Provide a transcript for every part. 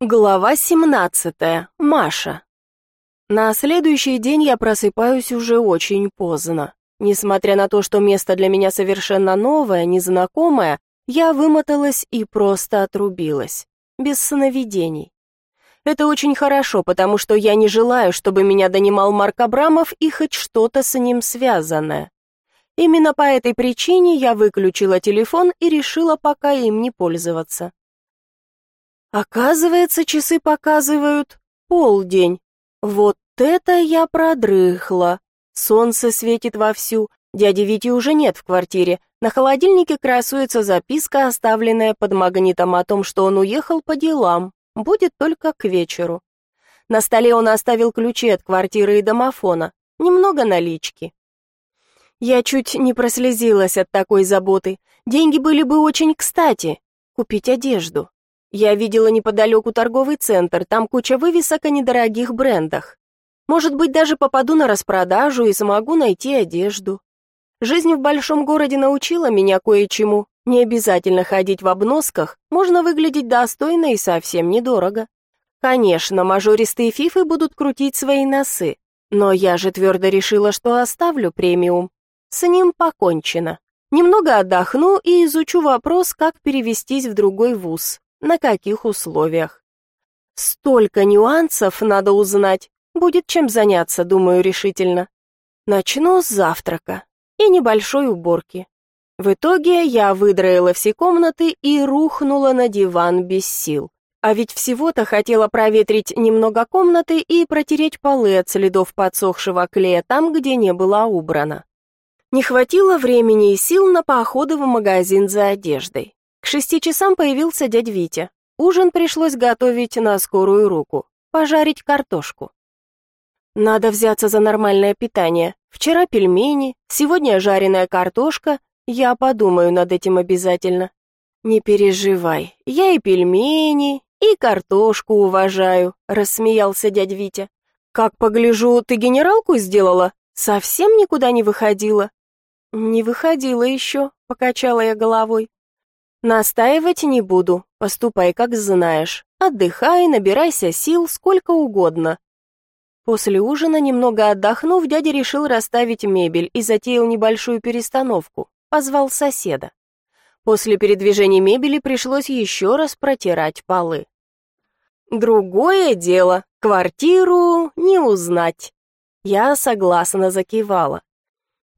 Глава 17. Маша. На следующий день я просыпаюсь уже очень поздно. Несмотря на то, что место для меня совершенно новое, незнакомое, я вымоталась и просто отрубилась. Без сновидений. Это очень хорошо, потому что я не желаю, чтобы меня донимал Марк Абрамов и хоть что-то с ним связанное. Именно по этой причине я выключила телефон и решила пока им не пользоваться. Оказывается, часы показывают полдень. Вот это я продрыхла. Солнце светит вовсю, дяди Вити уже нет в квартире. На холодильнике красуется записка, оставленная под магнитом о том, что он уехал по делам. Будет только к вечеру. На столе он оставил ключи от квартиры и домофона. Немного налички. Я чуть не прослезилась от такой заботы. Деньги были бы очень кстати. Купить одежду. Я видела неподалеку торговый центр, там куча вывесок о недорогих брендах. Может быть, даже попаду на распродажу и смогу найти одежду. Жизнь в большом городе научила меня кое-чему. Не обязательно ходить в обносках, можно выглядеть достойно и совсем недорого. Конечно, мажористые фифы будут крутить свои носы, но я же твердо решила, что оставлю премиум. С ним покончено. Немного отдохну и изучу вопрос, как перевестись в другой вуз на каких условиях. Столько нюансов надо узнать, будет чем заняться, думаю решительно. Начну с завтрака и небольшой уборки. В итоге я выдроила все комнаты и рухнула на диван без сил. А ведь всего-то хотела проветрить немного комнаты и протереть полы от следов подсохшего клея там, где не было убрано. Не хватило времени и сил на походы в магазин за одеждой. Шести часам появился дядь Витя. Ужин пришлось готовить на скорую руку, пожарить картошку. Надо взяться за нормальное питание. Вчера пельмени, сегодня жареная картошка. Я подумаю над этим обязательно. Не переживай, я и пельмени, и картошку уважаю, рассмеялся дядь Витя. Как погляжу, ты генералку сделала? Совсем никуда не выходила? Не выходила еще, покачала я головой. Настаивать не буду, поступай как знаешь. Отдыхай, набирайся сил сколько угодно. После ужина, немного отдохнув, дядя решил расставить мебель и затеял небольшую перестановку. Позвал соседа. После передвижения мебели пришлось еще раз протирать полы. Другое дело, квартиру не узнать. Я согласно закивала.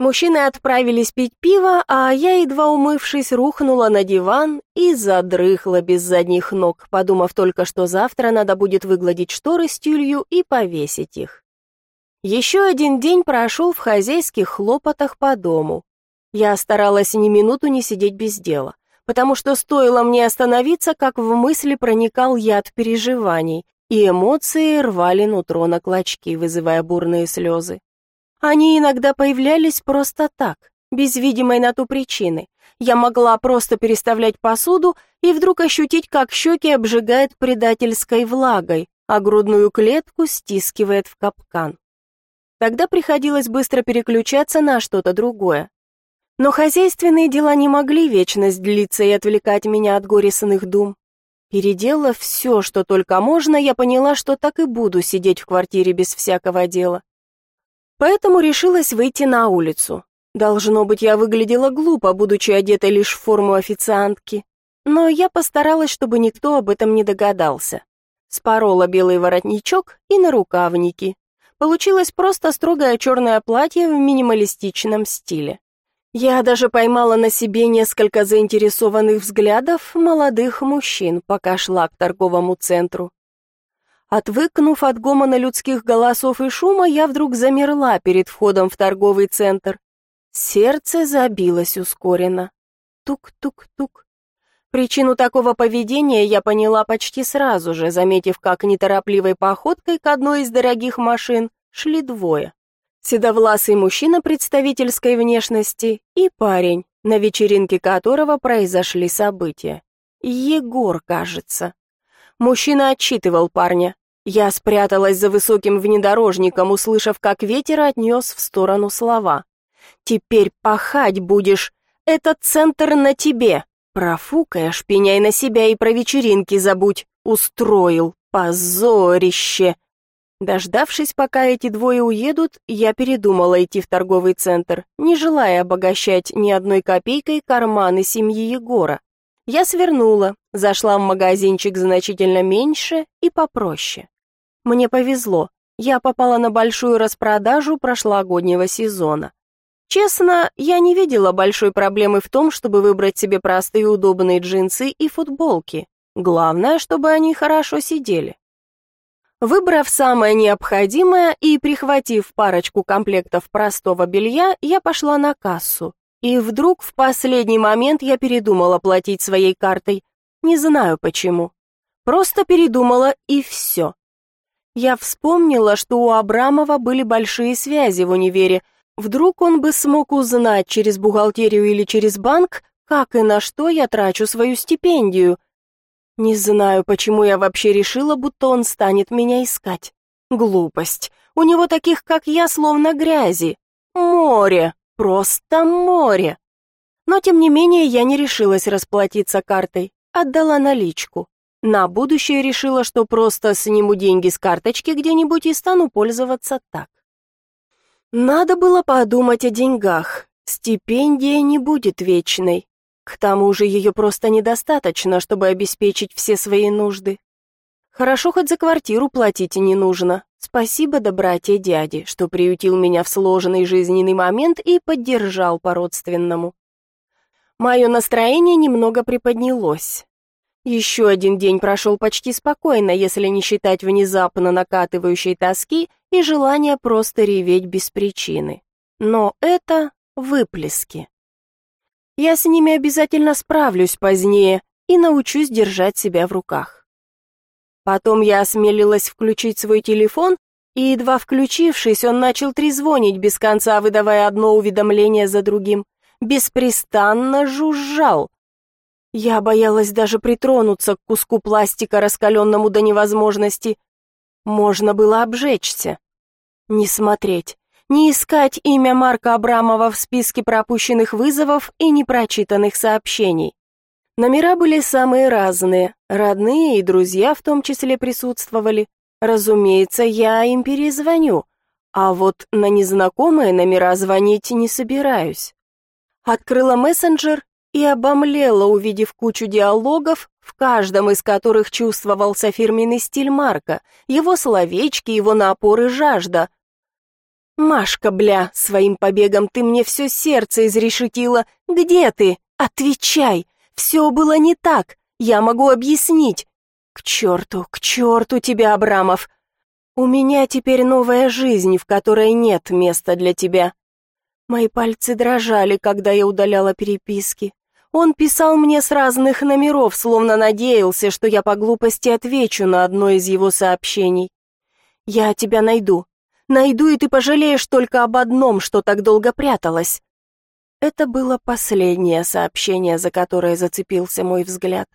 Мужчины отправились пить пиво, а я, едва умывшись, рухнула на диван и задрыхла без задних ног, подумав только, что завтра надо будет выгладить шторы с тюлью и повесить их. Еще один день прошел в хозяйских хлопотах по дому. Я старалась ни минуту не сидеть без дела, потому что стоило мне остановиться, как в мысли проникал яд переживаний, и эмоции рвали нутро на клочки, вызывая бурные слезы. Они иногда появлялись просто так, без видимой на то причины. Я могла просто переставлять посуду и вдруг ощутить, как щеки обжигает предательской влагой, а грудную клетку стискивает в капкан. Тогда приходилось быстро переключаться на что-то другое. Но хозяйственные дела не могли вечность длиться и отвлекать меня от горестных дум. Переделав все, что только можно, я поняла, что так и буду сидеть в квартире без всякого дела. Поэтому решилась выйти на улицу. Должно быть, я выглядела глупо, будучи одета лишь в форму официантки. Но я постаралась, чтобы никто об этом не догадался. Спорола белый воротничок и на рукавники. Получилось просто строгое черное платье в минималистичном стиле. Я даже поймала на себе несколько заинтересованных взглядов молодых мужчин, пока шла к торговому центру. Отвыкнув от гомона людских голосов и шума, я вдруг замерла перед входом в торговый центр. Сердце забилось ускоренно. Тук-тук-тук. Причину такого поведения я поняла почти сразу же, заметив, как неторопливой походкой к одной из дорогих машин шли двое. Седовласый мужчина представительской внешности и парень, на вечеринке которого произошли события. Егор, кажется. Мужчина отчитывал парня. Я спряталась за высоким внедорожником, услышав, как ветер отнес в сторону слова. «Теперь пахать будешь. Этот центр на тебе. Профукаешь, пеняй на себя и про вечеринки забудь. устроил, позорище. Дождавшись, пока эти двое уедут, я передумала идти в торговый центр, не желая обогащать ни одной копейкой карманы семьи Егора. Я свернула, зашла в магазинчик значительно меньше и попроще. Мне повезло, я попала на большую распродажу прошлогоднего сезона. Честно, я не видела большой проблемы в том, чтобы выбрать себе простые удобные джинсы и футболки. Главное, чтобы они хорошо сидели. Выбрав самое необходимое и прихватив парочку комплектов простого белья, я пошла на кассу. И вдруг в последний момент я передумала платить своей картой. Не знаю почему. Просто передумала и все. Я вспомнила, что у Абрамова были большие связи в универе. Вдруг он бы смог узнать через бухгалтерию или через банк, как и на что я трачу свою стипендию – не знаю, почему я вообще решила, будто он станет меня искать. Глупость. У него таких, как я, словно грязи. Море. Просто море. Но, тем не менее, я не решилась расплатиться картой. Отдала наличку. На будущее решила, что просто сниму деньги с карточки где-нибудь и стану пользоваться так. Надо было подумать о деньгах. Стипендия не будет вечной. К тому же ее просто недостаточно, чтобы обеспечить все свои нужды. Хорошо, хоть за квартиру платить не нужно. Спасибо, да братья дяди, что приютил меня в сложный жизненный момент и поддержал по-родственному. Мое настроение немного приподнялось. Еще один день прошел почти спокойно, если не считать внезапно накатывающей тоски и желания просто реветь без причины. Но это выплески. Я с ними обязательно справлюсь позднее и научусь держать себя в руках. Потом я осмелилась включить свой телефон, и едва включившись, он начал трезвонить без конца, выдавая одно уведомление за другим. Беспрестанно жужжал. Я боялась даже притронуться к куску пластика, раскаленному до невозможности. Можно было обжечься. Не смотреть, не искать имя Марка Абрамова в списке пропущенных вызовов и непрочитанных сообщений. Номера были самые разные, родные и друзья в том числе присутствовали. Разумеется, я им перезвоню, а вот на незнакомые номера звонить не собираюсь. Открыла мессенджер и обомлела, увидев кучу диалогов, в каждом из которых чувствовался фирменный стиль Марка, его словечки, его напор и жажда – «Машка, бля, своим побегом ты мне все сердце изрешетила. Где ты? Отвечай! Все было не так. Я могу объяснить. К черту, к черту тебя, Абрамов. У меня теперь новая жизнь, в которой нет места для тебя». Мои пальцы дрожали, когда я удаляла переписки. Он писал мне с разных номеров, словно надеялся, что я по глупости отвечу на одно из его сообщений. «Я тебя найду. Найду, и ты пожалеешь только об одном, что так долго пряталась». Это было последнее сообщение, за которое зацепился мой взгляд.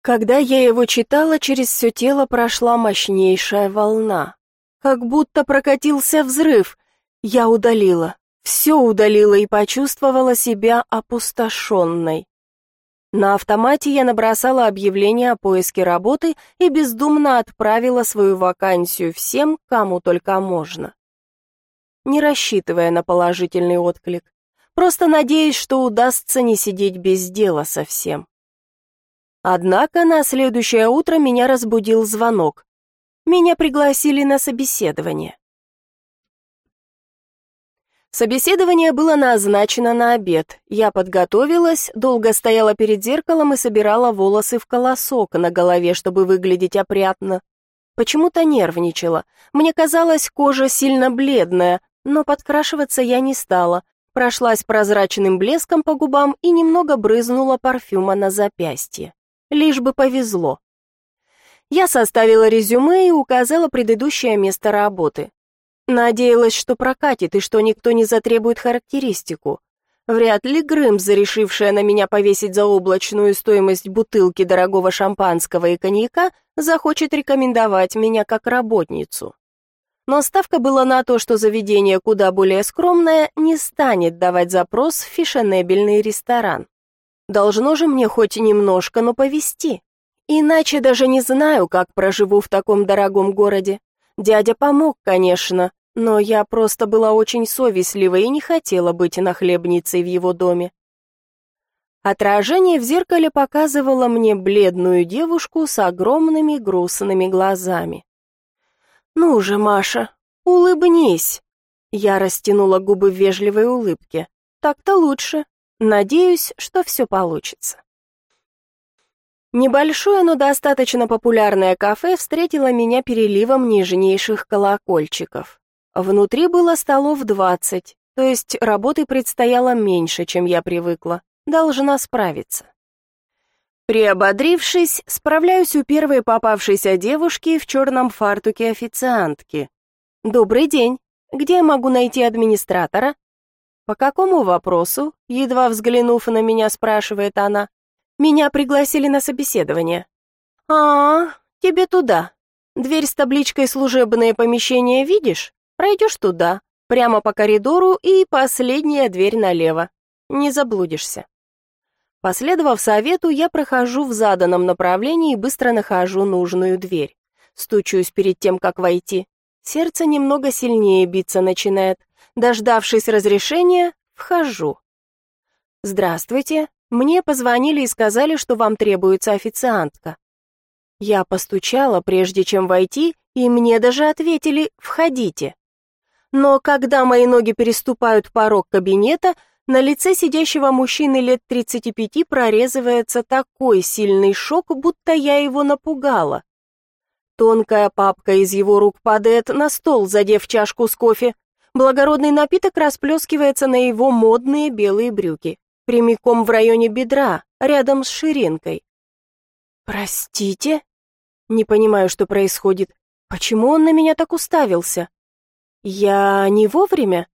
Когда я его читала, через все тело прошла мощнейшая волна. Как будто прокатился взрыв. Я удалила, все удалила и почувствовала себя опустошенной. На автомате я набросала объявление о поиске работы и бездумно отправила свою вакансию всем, кому только можно. Не рассчитывая на положительный отклик, просто надеясь, что удастся не сидеть без дела совсем. Однако на следующее утро меня разбудил звонок. Меня пригласили на собеседование. Собеседование было назначено на обед. Я подготовилась, долго стояла перед зеркалом и собирала волосы в колосок на голове, чтобы выглядеть опрятно. Почему-то нервничала. Мне казалось, кожа сильно бледная, но подкрашиваться я не стала. Прошлась прозрачным блеском по губам и немного брызнула парфюма на запястье. Лишь бы повезло. Я составила резюме и указала предыдущее место работы. Надеялась, что прокатит и что никто не затребует характеристику. Вряд ли Грымза, решившая на меня повесить заоблачную стоимость бутылки дорогого шампанского и коньяка, захочет рекомендовать меня как работницу. Но ставка была на то, что заведение куда более скромное не станет давать запрос в фешенебельный ресторан. Должно же мне хоть немножко, но повести. Иначе даже не знаю, как проживу в таком дорогом городе. Дядя помог, конечно, но я просто была очень совестлива и не хотела быть нахлебницей в его доме. Отражение в зеркале показывало мне бледную девушку с огромными грустными глазами. «Ну же, Маша, улыбнись!» Я растянула губы в вежливой улыбке. «Так-то лучше. Надеюсь, что все получится». Небольшое, но достаточно популярное кафе встретило меня переливом нежнейших колокольчиков. Внутри было столов двадцать, то есть работы предстояло меньше, чем я привыкла. Должна справиться. Приободрившись, справляюсь у первой попавшейся девушки в черном фартуке официантки. «Добрый день. Где я могу найти администратора?» «По какому вопросу?» Едва взглянув на меня, спрашивает она. «Меня пригласили на собеседование». «А, тебе туда. Дверь с табличкой «Служебное помещение» видишь? Пройдешь туда, прямо по коридору и последняя дверь налево. Не заблудишься. Последовав совету, я прохожу в заданном направлении и быстро нахожу нужную дверь. Стучусь перед тем, как войти. Сердце немного сильнее биться начинает. Дождавшись разрешения, вхожу. «Здравствуйте. Мне позвонили и сказали, что вам требуется официантка». Я постучала, прежде чем войти, и мне даже ответили «Входите». Но когда мои ноги переступают порог кабинета, на лице сидящего мужчины лет 35 прорезывается такой сильный шок, будто я его напугала. Тонкая папка из его рук падает на стол, задев чашку с кофе. Благородный напиток расплескивается на его модные белые брюки, прямиком в районе бедра, рядом с ширинкой. «Простите?» Не понимаю, что происходит. Почему он на меня так уставился? «Я не вовремя?»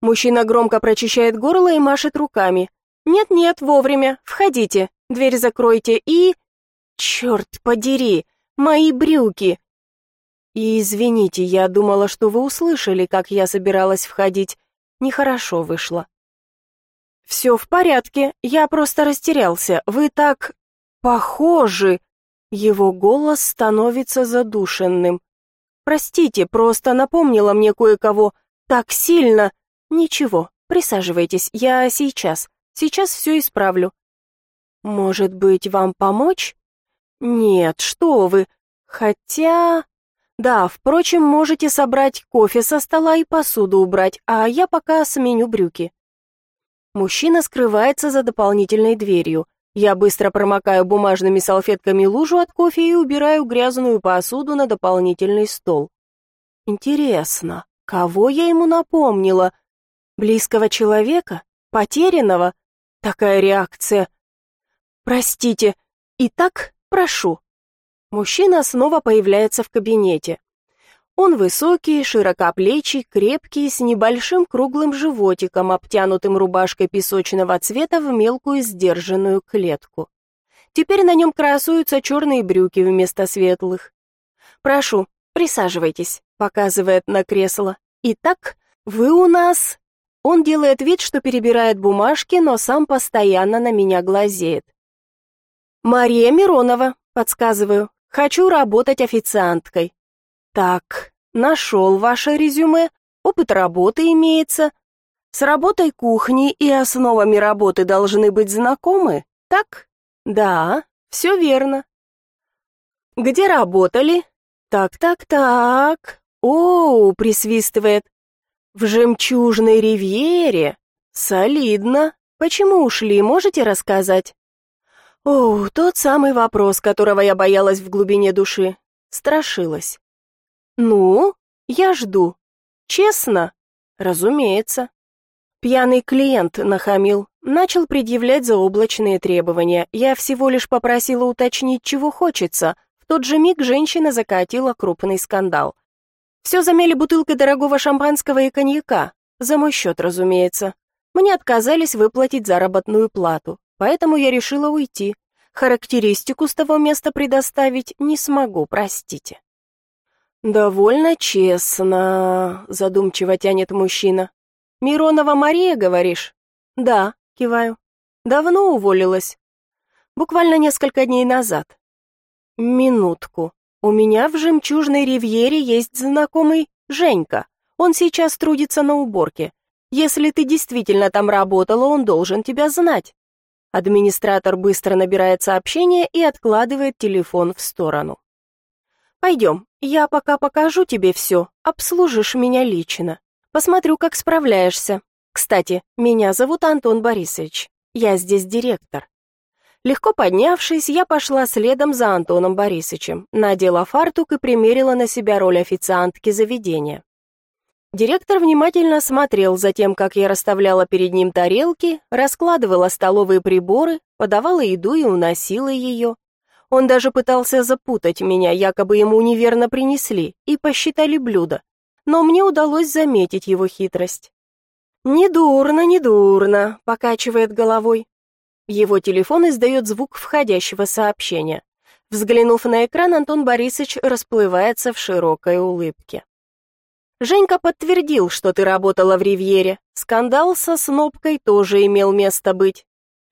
Мужчина громко прочищает горло и машет руками. «Нет-нет, вовремя. Входите. Дверь закройте и...» «Черт подери! Мои брюки!» «И извините, я думала, что вы услышали, как я собиралась входить. Нехорошо вышло». «Все в порядке, я просто растерялся. Вы так... похожи...» Его голос становится задушенным. Простите, просто напомнила мне кое-кого. Так сильно. Ничего, присаживайтесь, я сейчас. Сейчас все исправлю. Может быть, вам помочь? Нет, что вы. Хотя... Да, впрочем, можете собрать кофе со стола и посуду убрать, а я пока сменю брюки. Мужчина скрывается за дополнительной дверью. Я быстро промокаю бумажными салфетками лужу от кофе и убираю грязную посуду на дополнительный стол. Интересно, кого я ему напомнила? Близкого человека? Потерянного? Такая реакция. Простите. Итак, прошу. Мужчина снова появляется в кабинете. Он высокий, широкоплечий, крепкий, с небольшим круглым животиком, обтянутым рубашкой песочного цвета в мелкую сдержанную клетку. Теперь на нем красуются черные брюки вместо светлых. «Прошу, присаживайтесь», — показывает на кресло. «Итак, вы у нас...» Он делает вид, что перебирает бумажки, но сам постоянно на меня глазеет. «Мария Миронова», — подсказываю. «Хочу работать официанткой. Так, нашел ваше резюме, опыт работы имеется. С работой кухни и основами работы должны быть знакомы, так? Да, все верно. Где работали? Так, так, так. О, присвистывает. В жемчужной ривьере. Солидно. Почему ушли, можете рассказать? О, тот самый вопрос, которого я боялась в глубине души. Страшилась. «Ну, я жду. Честно?» «Разумеется». Пьяный клиент нахамил, начал предъявлять заоблачные требования. Я всего лишь попросила уточнить, чего хочется. В тот же миг женщина закатила крупный скандал. Все замели бутылкой дорогого шампанского и коньяка. За мой счет, разумеется. Мне отказались выплатить заработную плату, поэтому я решила уйти. Характеристику с того места предоставить не смогу, простите. «Довольно честно», — задумчиво тянет мужчина. «Миронова Мария, говоришь?» «Да», — киваю. «Давно уволилась?» «Буквально несколько дней назад». Минутку. У меня в «Жемчужной ривьере» есть знакомый Женька. Он сейчас трудится на уборке. Если ты действительно там работала, он должен тебя знать. Администратор быстро набирает сообщение и откладывает телефон в сторону. Пойдем, я пока покажу тебе все, обслужишь меня лично. Посмотрю, как справляешься. Кстати, меня зовут Антон Борисович. Я здесь директор. Легко поднявшись, я пошла следом за Антоном Борисовичем, надела фартук и примерила на себя роль официантки заведения. Директор внимательно смотрел за тем, как я расставляла перед ним тарелки, раскладывала столовые приборы, подавала еду и уносила ее. Он даже пытался запутать меня, якобы ему неверно принесли и посчитали блюда, но мне удалось заметить его хитрость. «Недурно, недурно», — покачивает головой. Его телефон издает звук входящего сообщения. Взглянув на экран, Антон Борисович расплывается в широкой улыбке. Женька подтвердил, что ты работала в Ривьере. Скандал со Снопкой тоже имел место быть.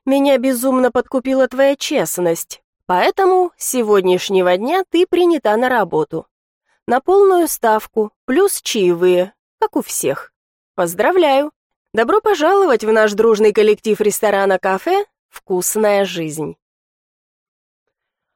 Меня безумно подкупила твоя честность, поэтому с сегодняшнего дня ты принята на работу. На полную ставку, плюс чаевые, как у всех. Поздравляю! Добро пожаловать в наш дружный коллектив ресторана-кафе «Вкусная жизнь».